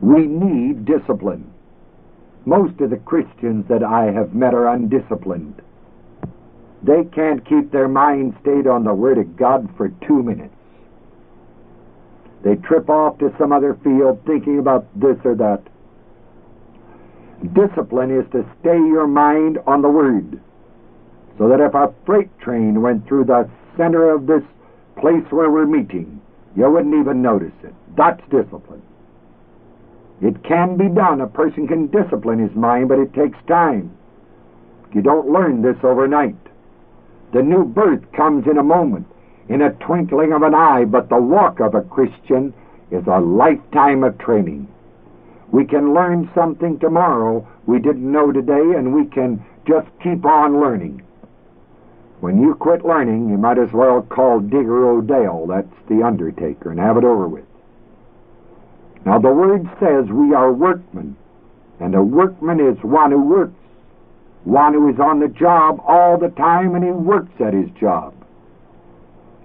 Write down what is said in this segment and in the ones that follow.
We need discipline. Most of the Christians that I have met are undisciplined. They can't keep their mind stayed on the Word of God for two minutes. They trip off to some other field thinking about this or that. Discipline is to stay your mind on the Word. So that if a freight train went through the center of this place where we're meeting, you wouldn't even notice it. That's discipline. It can be done. A person can discipline his mind, but it takes time. You don't learn this overnight. The new birth comes in a moment, in a twinkling of an eye, but the walk of a Christian is a lifetime of training. We can learn something tomorrow we didn't know today, and we can just keep on learning. When you quit learning, you might as well call Digger O'Dell, that's the undertaker, and have it over with. Now, the Word says we are workmen, and a workman is one who works, one who is on the job all the time and he works at his job.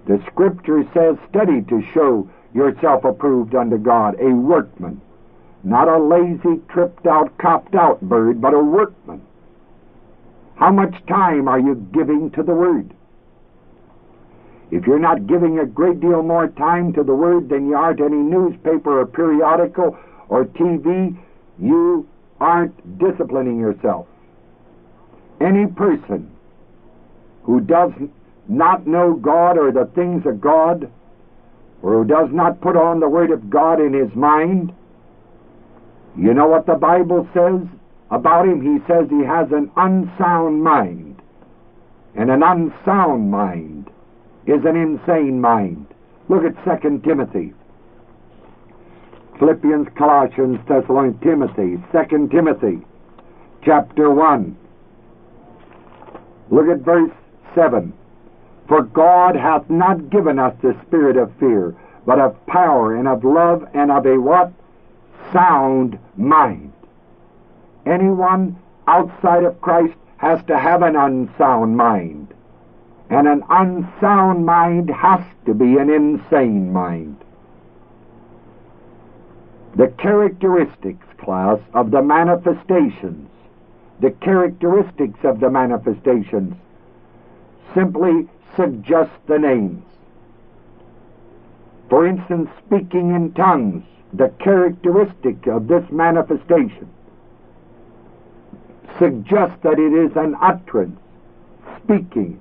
The Scripture says, study to show yourself approved unto God, a workman, not a lazy, tripped out, copped out bird, but a workman. How much time are you giving to the Word? If you're not giving a great deal more time to the Word than you are to any newspaper or periodical or TV, you aren't disciplining yourself. Any person who does not know God or the things of God, or who does not put on the Word of God in his mind, you know what the Bible says about him? He says he has an unsound mind. And an unsound mind is an insane mind. Look at 2 Timothy. Philippians, Colossians, Thessalonians, Timothy, 2 Timothy, chapter 1. Look at verse 7. For God hath not given us the spirit of fear, but of power and of love and of a what? Sound mind. Anyone outside of Christ has to have an unsound mind. And an unsound mind has to be an insane mind. The characteristics, class, of the manifestations, the characteristics of the manifestations simply suggest the names. For instance, speaking in tongues, the characteristic of this manifestation suggests that it is an utterance, speaking,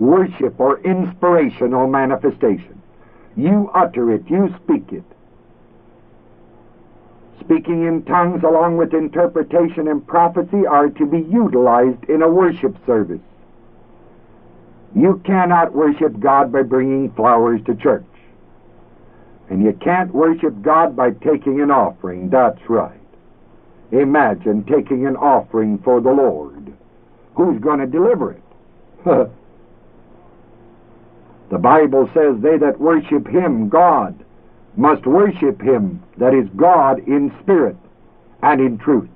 worship or inspirational manifestation. You utter it, you speak it. Speaking in tongues along with interpretation and prophecy are to be utilized in a worship service. You cannot worship God by bringing flowers to church. And you can't worship God by taking an offering. That's right. Imagine taking an offering for the Lord. Who's going to deliver it? The Bible says, They that worship Him, God, must worship Him, that is God, in spirit and in truth.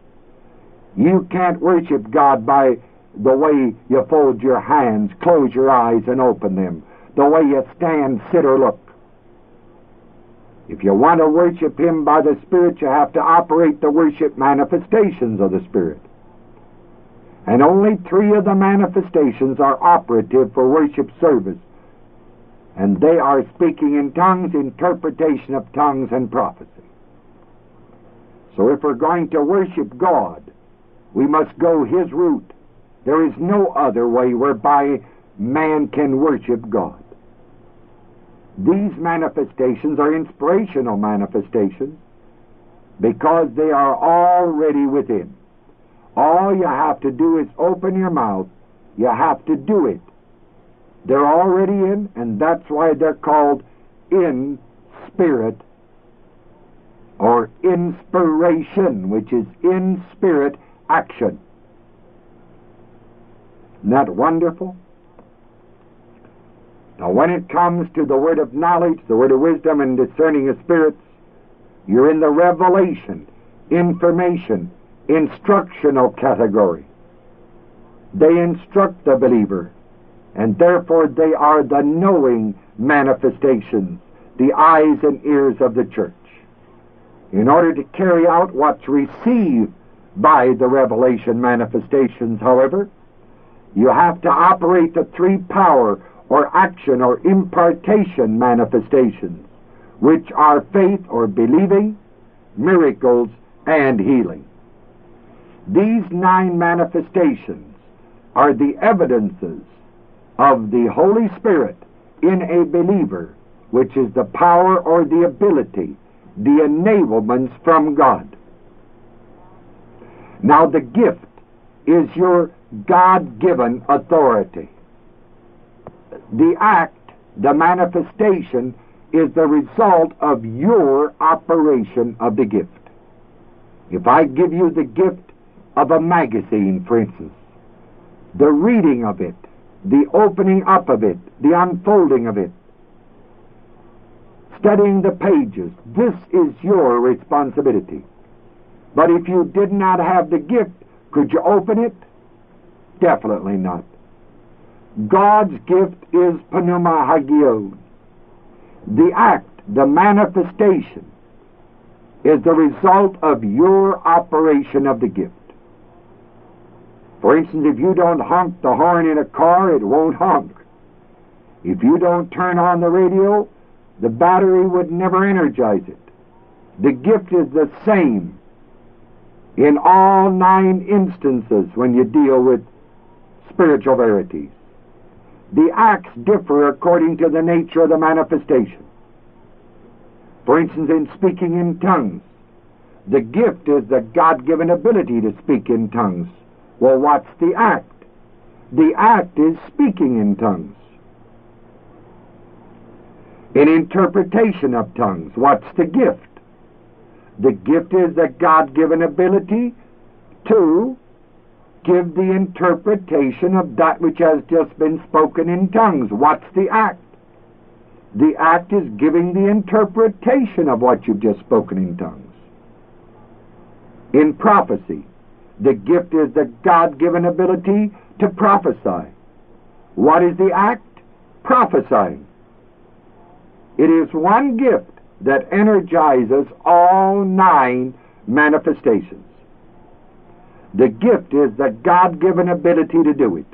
You can't worship God by the way you fold your hands, close your eyes, and open them, the way you stand, sit, or look. If you want to worship Him by the Spirit, you have to operate the worship manifestations of the Spirit. And only three of the manifestations are operative for worship service and they are speaking in tongues, interpretation of tongues, and prophecy. So if we're going to worship God, we must go His route. There is no other way whereby man can worship God. These manifestations are inspirational manifestations because they are already within. All you have to do is open your mouth. You have to do it. They're already in, and that's why they're called in spirit or inspiration, which is in spirit action. Isn't that wonderful? Now, when it comes to the word of knowledge, the word of wisdom, and discerning of spirits, you're in the revelation, information, instructional category. They instruct the believer and therefore they are the knowing manifestations, the eyes and ears of the church. In order to carry out what's received by the revelation manifestations, however, you have to operate the three power or action or impartation manifestations, which are faith or believing, miracles, and healing. These nine manifestations are the evidences of the Holy Spirit in a believer, which is the power or the ability, the enablements from God. Now, the gift is your God given authority. The act, the manifestation, is the result of your operation of the gift. If I give you the gift of a magazine, for instance, the reading of it, the opening up of it, the unfolding of it, studying the pages, this is your responsibility. But if you did not have the gift, could you open it? Definitely not. God's gift is pneuma hagios. The act, the manifestation, is the result of your operation of the gift. For instance, if you don't honk the horn in a car, it won't honk. If you don't turn on the radio, the battery would never energize it. The gift is the same in all nine instances when you deal with spiritual verities. The acts differ according to the nature of the manifestation. For instance, in speaking in tongues, the gift is the God given ability to speak in tongues. Well, what's the act? The act is speaking in tongues. In interpretation of tongues, what's the gift? The gift is the God given ability to give the interpretation of that which has just been spoken in tongues. What's the act? The act is giving the interpretation of what you've just spoken in tongues. In prophecy, the gift is the God given ability to prophesy. What is the act? Prophesying. It is one gift that energizes all nine manifestations. The gift is the God given ability to do it,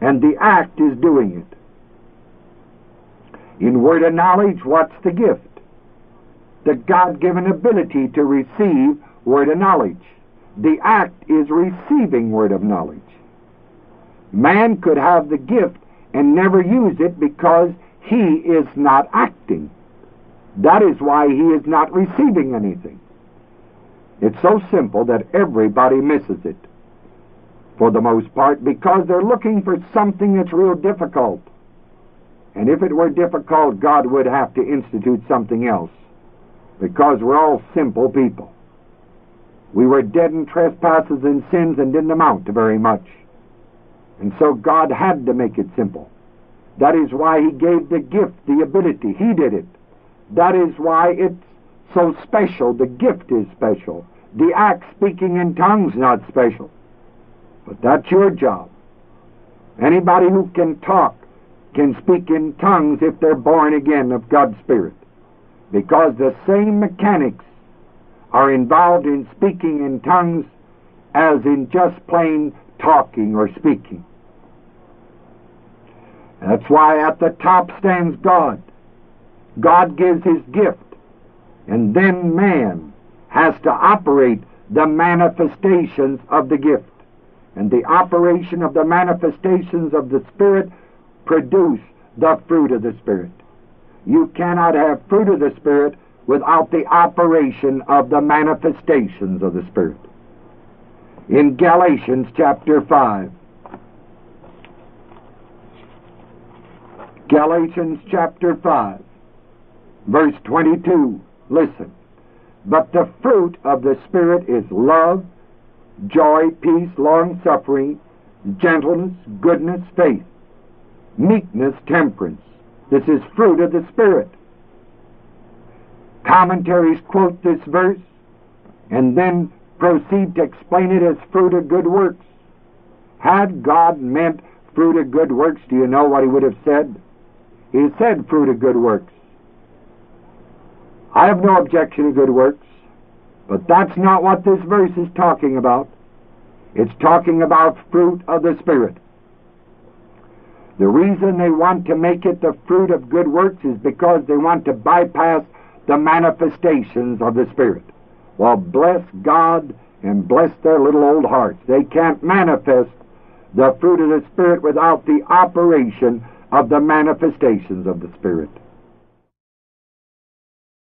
and the act is doing it. In word of knowledge, what's the gift? The God given ability to receive word of knowledge. The act is receiving word of knowledge. Man could have the gift and never use it because he is not acting. That is why he is not receiving anything. It's so simple that everybody misses it, for the most part, because they're looking for something that's real difficult. And if it were difficult, God would have to institute something else, because we're all simple people. We were dead in trespasses and sins and didn't amount to very much. And so God had to make it simple. That is why He gave the gift, the ability. He did it. That is why it's so special. The gift is special. The act speaking in tongues not special. But that's your job. Anybody who can talk can speak in tongues if they're born again of God's Spirit. Because the same mechanics are involved in speaking in tongues as in just plain talking or speaking. That's why at the top stands God. God gives his gift, and then man has to operate the manifestations of the gift. And the operation of the manifestations of the Spirit produce the fruit of the Spirit. You cannot have fruit of the Spirit without the operation of the manifestations of the Spirit. In Galatians chapter 5, Galatians chapter 5, verse 22, listen. But the fruit of the Spirit is love, joy, peace, long suffering, gentleness, goodness, faith, meekness, temperance. This is fruit of the Spirit. Commentaries quote this verse and then proceed to explain it as fruit of good works. Had God meant fruit of good works, do you know what he would have said? He said fruit of good works. I have no objection to good works. But that's not what this verse is talking about. It's talking about fruit of the Spirit. The reason they want to make it the fruit of good works is because they want to bypass the manifestations of the Spirit. Well, bless God and bless their little old hearts. They can't manifest the fruit of the Spirit without the operation of the manifestations of the Spirit.